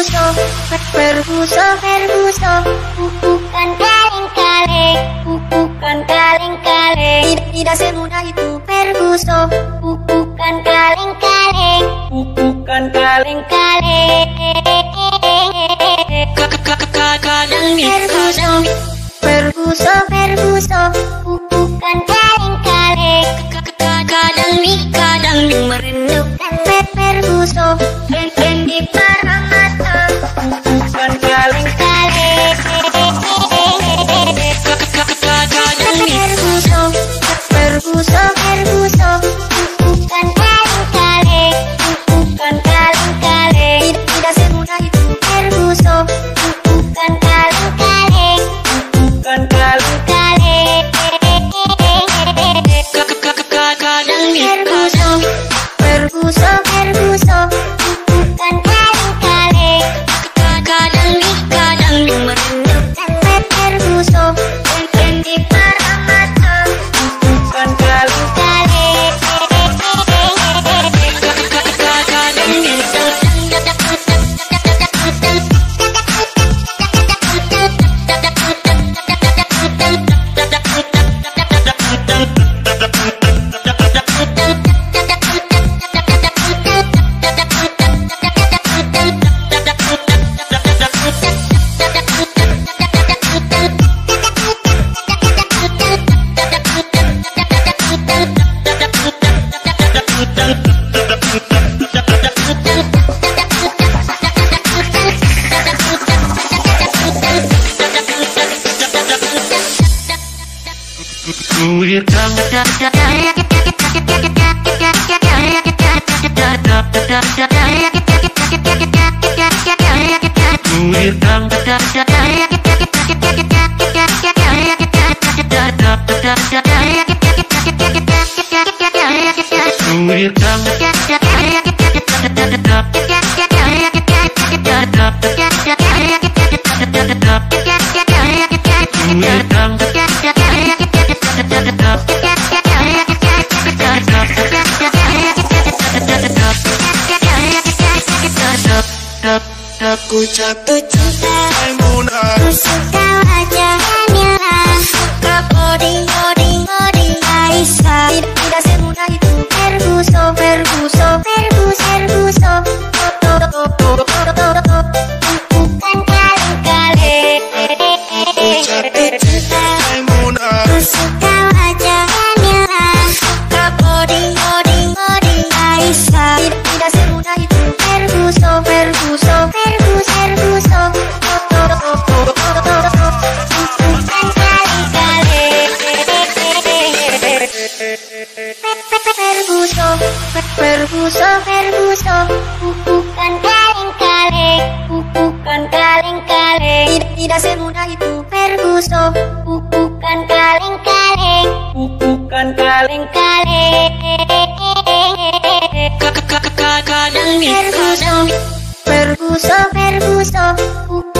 Ferguso Ferguso Ferguso bukan kaleng-kaleng bukan kaleng-kaleng. Tidak, tidak semudah itu Ferguso bukan kaleng-kaleng bukan kaleng-kaleng. Kadang Ferguso Ferguso Ferguso bukan kaleng-kaleng. Kadang nih kadang nih merindukan Ulir come Ulir come Ulir come. Ku jatuh cinta Maimunah Ku suka wajahnya Suka body body body Aisyah Tidak, tidak semudah itu Ferguso Ferguso Ferguso Ferguso Bukan kaleng-kaleng Bukan kaleng-kaleng Tidak, tidak semudah itu Ferguso Bukan kaleng-kaleng Bukan kaleng-kaleng kadang nih Ferguso Ferguso Ferguso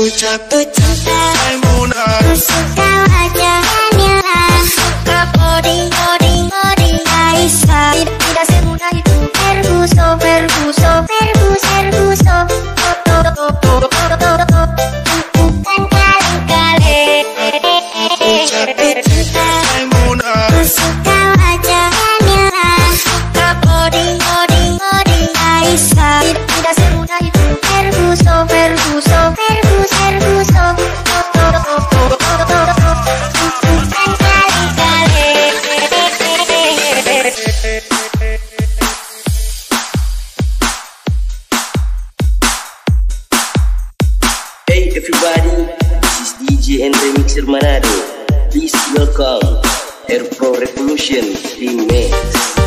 Ku jatuh cinta. Maimuna Ku suka wajahnya Suka body body everybody, this is DJ and Remixer Manado. Please welcome Air Pro Revolution Remix.